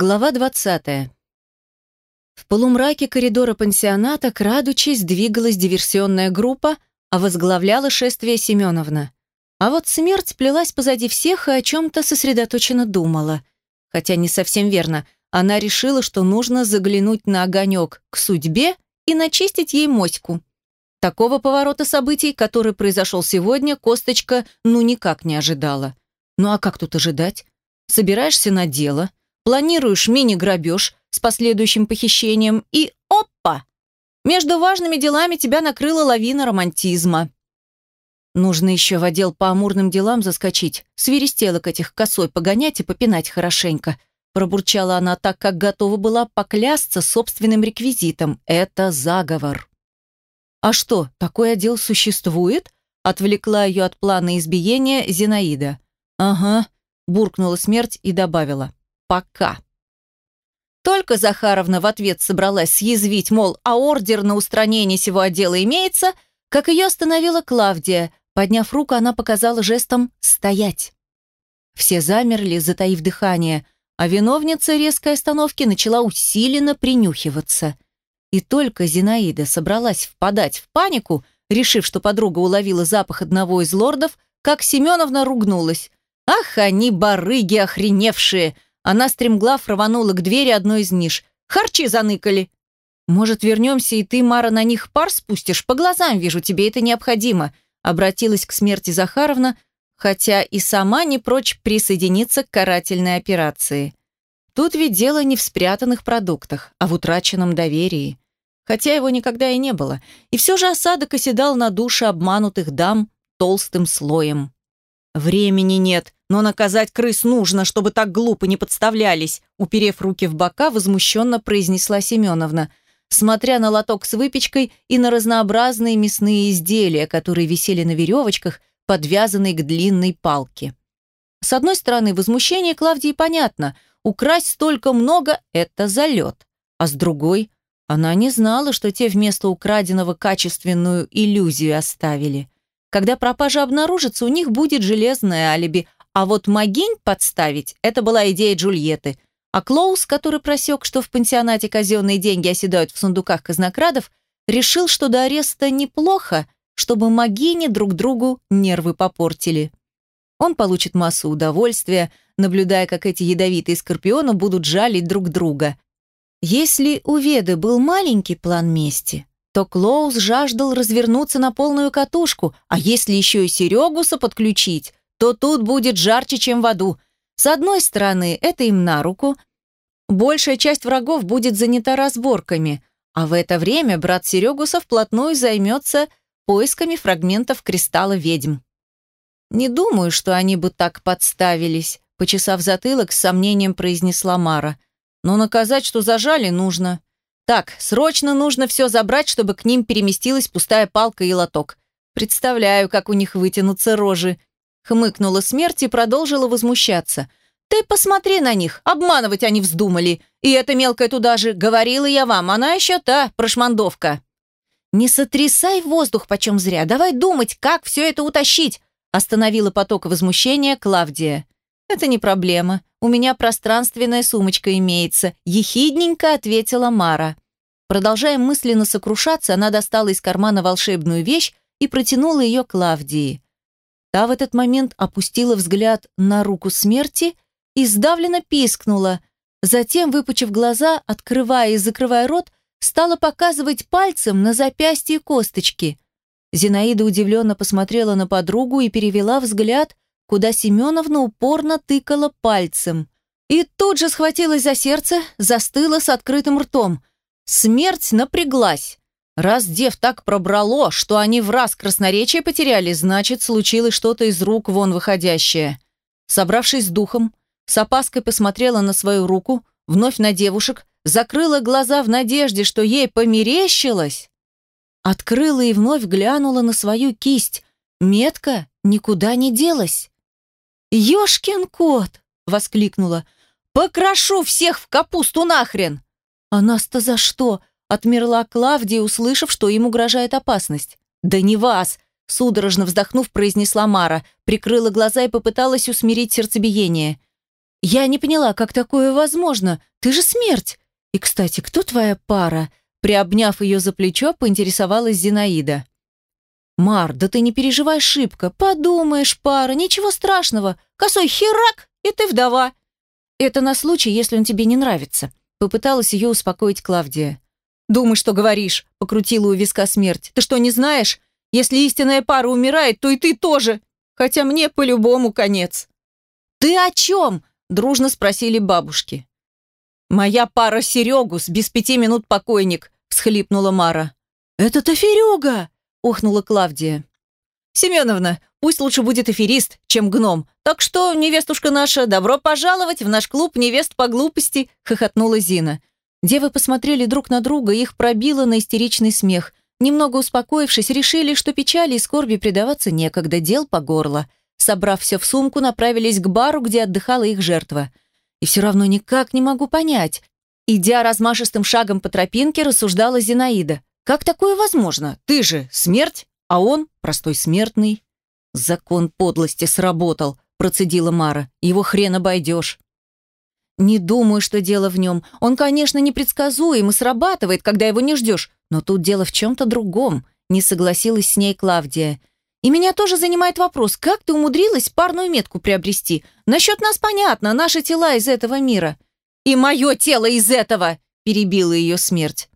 Глава 20. В полумраке коридора пансионата, крадучись, двигалась диверсионная группа, а возглавляла шествие Семеновна. А вот смерть плелась позади всех и о чем-то сосредоточенно думала. Хотя не совсем верно. Она решила, что нужно заглянуть на огонек к судьбе и начистить ей моську. Такого поворота событий, который произошел сегодня, Косточка ну никак не ожидала. Ну а как тут ожидать? Собираешься на дело – планируешь мини-грабеж с последующим похищением, и опа! Между важными делами тебя накрыла лавина романтизма. Нужно еще в отдел по амурным делам заскочить, свиристелок этих косой погонять и попинать хорошенько. Пробурчала она так, как готова была поклясться собственным реквизитом. Это заговор. «А что, такой отдел существует?» Отвлекла ее от плана избиения Зинаида. «Ага», буркнула смерть и добавила пока. Только Захаровна в ответ собралась съязвить, мол, а ордер на устранение сего отдела имеется, как ее остановила Клавдия. Подняв руку, она показала жестом «стоять». Все замерли, затаив дыхание, а виновница резкой остановки начала усиленно принюхиваться. И только Зинаида собралась впадать в панику, решив, что подруга уловила запах одного из лордов, как Семеновна ругнулась. «Ах, они барыги охреневшие!» Она стремглав рванула к двери одной из ниш. «Харчи заныкали!» «Может, вернемся, и ты, Мара, на них пар спустишь? По глазам вижу, тебе это необходимо», обратилась к смерти Захаровна, хотя и сама не прочь присоединиться к карательной операции. Тут ведь дело не в спрятанных продуктах, а в утраченном доверии. Хотя его никогда и не было. И все же осадок оседал на душе обманутых дам толстым слоем. «Времени нет», но наказать крыс нужно, чтобы так глупо не подставлялись, уперев руки в бока, возмущенно произнесла Семеновна, смотря на лоток с выпечкой и на разнообразные мясные изделия, которые висели на веревочках, подвязанной к длинной палке. С одной стороны, возмущение Клавдии понятно. Украсть столько много – это залет. А с другой, она не знала, что те вместо украденного качественную иллюзию оставили. Когда пропажа обнаружится, у них будет железное алиби – а вот могинь подставить – это была идея Джульетты. А Клоус, который просек, что в пансионате казенные деньги оседают в сундуках казнокрадов, решил, что до ареста неплохо, чтобы могини друг другу нервы попортили. Он получит массу удовольствия, наблюдая, как эти ядовитые скорпионы будут жалить друг друга. Если у Веды был маленький план мести, то Клоус жаждал развернуться на полную катушку, а если еще и Серегуса подключить, то тут будет жарче, чем в аду. С одной стороны, это им на руку. Большая часть врагов будет занята разборками, а в это время брат Серегуса вплотную займется поисками фрагментов кристалла ведьм. «Не думаю, что они бы так подставились», почесав затылок, с сомнением произнесла Мара. «Но наказать, что зажали, нужно. Так, срочно нужно все забрать, чтобы к ним переместилась пустая палка и лоток. Представляю, как у них вытянутся рожи. Хмыкнула смерть и продолжила возмущаться. «Ты посмотри на них, обманывать они вздумали. И эта мелкая туда же, говорила я вам, она еще та, прошмандовка». «Не сотрясай воздух почем зря, давай думать, как все это утащить», остановила поток возмущения Клавдия. «Это не проблема, у меня пространственная сумочка имеется», ехидненько ответила Мара. Продолжая мысленно сокрушаться, она достала из кармана волшебную вещь и протянула ее Клавдии. Та в этот момент опустила взгляд на руку смерти и сдавленно пискнула. Затем, выпучив глаза, открывая и закрывая рот, стала показывать пальцем на запястье косточки. Зинаида удивленно посмотрела на подругу и перевела взгляд, куда Семеновна упорно тыкала пальцем. И тут же схватилась за сердце, застыла с открытым ртом. Смерть напряглась. Раз дев так пробрало, что они в раз красноречие потеряли, значит, случилось что-то из рук вон выходящее. Собравшись с духом, с опаской посмотрела на свою руку, вновь на девушек, закрыла глаза в надежде, что ей померещилось. Открыла и вновь глянула на свою кисть. Метка никуда не делась. «Ёшкин кот!» — воскликнула. «Покрашу всех в капусту нахрен!» «А нас-то за что?» Отмерла Клавдия, услышав, что им угрожает опасность. «Да не вас!» Судорожно вздохнув, произнесла Мара, прикрыла глаза и попыталась усмирить сердцебиение. Я не поняла, как такое возможно? Ты же смерть. И, кстати, кто твоя пара? Приобняв ее за плечо, поинтересовалась Зинаида. «Мар, да ты не переживай шибко. Подумаешь, пара, ничего страшного. Косой херак, и ты вдова. Это на случай, если он тебе не нравится». Попыталась ее успокоить Клавдия. «Думай, что говоришь», — покрутила у виска смерть. «Ты что, не знаешь? Если истинная пара умирает, то и ты тоже. Хотя мне по-любому конец». «Ты о чем?» — дружно спросили бабушки. «Моя пара Серегус, без пяти минут покойник», — всхлипнула Мара. «Это-то Ферега!» – охнула Клавдия. «Семеновна, пусть лучше будет аферист, чем гном. Так что, невестушка наша, добро пожаловать в наш клуб невест по глупости», – хохотнула Зина. Девы посмотрели друг на друга, их пробило на истеричный смех. Немного успокоившись, решили, что печали и скорби предаваться некогда, дел по горло. Собрав все в сумку, направились к бару, где отдыхала их жертва. И все равно никак не могу понять. Идя размашистым шагом по тропинке, рассуждала Зинаида. Как такое возможно? Ты же смерть, а он простой смертный. Закон подлости сработал, процедила Мара. Его хрен обойдешь. Не думаю, что дело в нем. Он, конечно, непредсказуем и срабатывает, когда его не ждешь. Но тут дело в чем-то другом. Не согласилась с ней Клавдия. И меня тоже занимает вопрос, как ты умудрилась парную метку приобрести? Насчет нас понятно, наши тела из этого мира. И мое тело из этого, перебила ее смерть.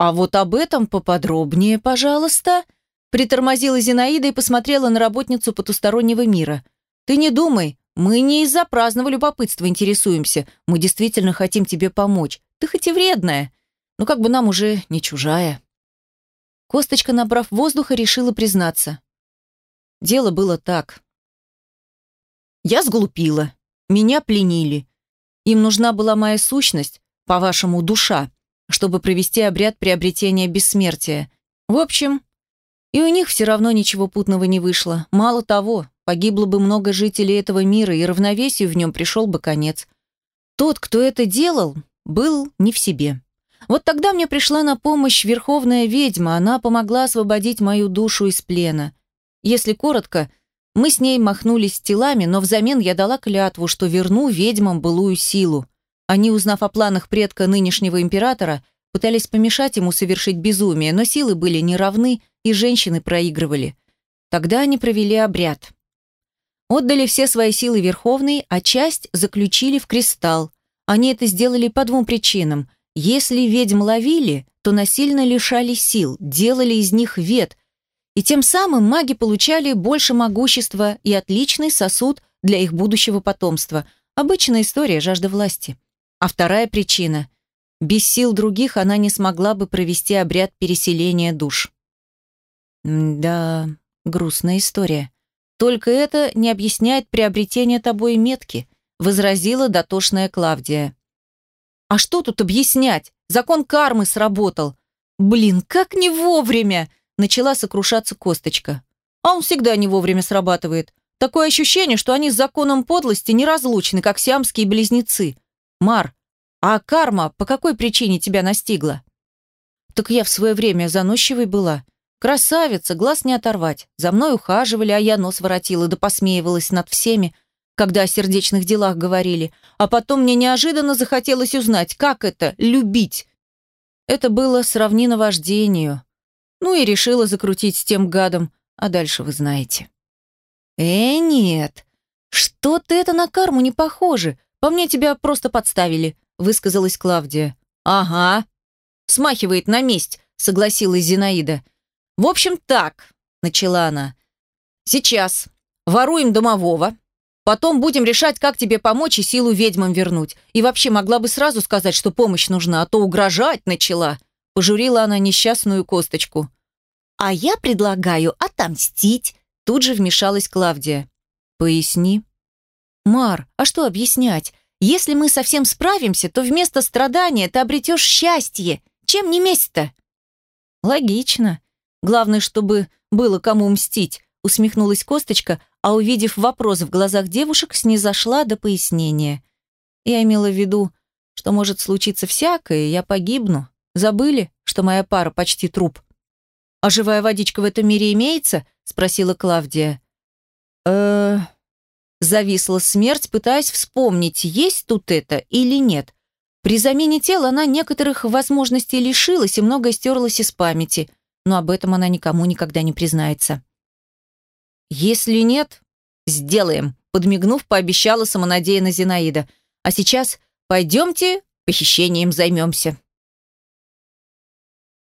«А вот об этом поподробнее, пожалуйста», притормозила Зинаида и посмотрела на работницу потустороннего мира. «Ты не думай, мы не из-за праздного любопытства интересуемся, мы действительно хотим тебе помочь. Ты хоть и вредная, но как бы нам уже не чужая». Косточка, набрав воздуха, решила признаться. Дело было так. Я сглупила, меня пленили. Им нужна была моя сущность, по-вашему, душа чтобы провести обряд приобретения бессмертия. В общем, и у них все равно ничего путного не вышло. Мало того, погибло бы много жителей этого мира, и равновесию в нем пришел бы конец. Тот, кто это делал, был не в себе. Вот тогда мне пришла на помощь верховная ведьма, она помогла освободить мою душу из плена. Если коротко, мы с ней махнулись телами, но взамен я дала клятву, что верну ведьмам былую силу. Они, узнав о планах предка нынешнего императора, пытались помешать ему совершить безумие, но силы были неравны, и женщины проигрывали. Тогда они провели обряд. Отдали все свои силы Верховной, а часть заключили в кристалл. Они это сделали по двум причинам. Если ведьм ловили, то насильно лишали сил, делали из них вет, и тем самым маги получали больше могущества и отличный сосуд для их будущего потомства. Обычная история жажда власти. А вторая причина – без сил других она не смогла бы провести обряд переселения душ. Да, грустная история. Только это не объясняет приобретение тобой метки, возразила дотошная Клавдия. А что тут объяснять? Закон кармы сработал. Блин, как не вовремя! Начала сокрушаться косточка. А он всегда не вовремя срабатывает. Такое ощущение, что они с законом подлости неразлучны, как сиамские близнецы. Мар, а карма по какой причине тебя настигла? Так я в свое время заносчивой была. Красавица, глаз не оторвать. За мной ухаживали, а я нос воротила да посмеивалась над всеми, когда о сердечных делах говорили. А потом мне неожиданно захотелось узнать, как это — любить. Это было сравнено вождению. Ну и решила закрутить с тем гадом, а дальше вы знаете. Э, нет, что-то это на карму не похоже. По мне тебя просто подставили», — высказалась Клавдия. «Ага». «Смахивает на месть», — согласилась Зинаида. «В общем, так», — начала она. «Сейчас воруем домового, потом будем решать, как тебе помочь и силу ведьмам вернуть. И вообще могла бы сразу сказать, что помощь нужна, а то угрожать начала». Пожурила она несчастную косточку. «А я предлагаю отомстить», — тут же вмешалась Клавдия. «Поясни», «Мар, а что объяснять? Если мы совсем справимся, то вместо страдания ты обретешь счастье. Чем не месть-то?» «Логично. Главное, чтобы было кому мстить», — усмехнулась Косточка, а увидев вопрос в глазах девушек, снизошла до пояснения. «Я имела в виду, что может случиться всякое, я погибну. Забыли, что моя пара почти труп?» «А живая водичка в этом мире имеется?» — спросила Клавдия. «Э-э...» Зависла смерть, пытаясь вспомнить, есть тут это или нет. При замене тела она некоторых возможностей лишилась и многое стерлось из памяти, но об этом она никому никогда не признается. «Если нет, сделаем», — подмигнув, пообещала самонадеянно Зинаида. «А сейчас пойдемте похищением займемся».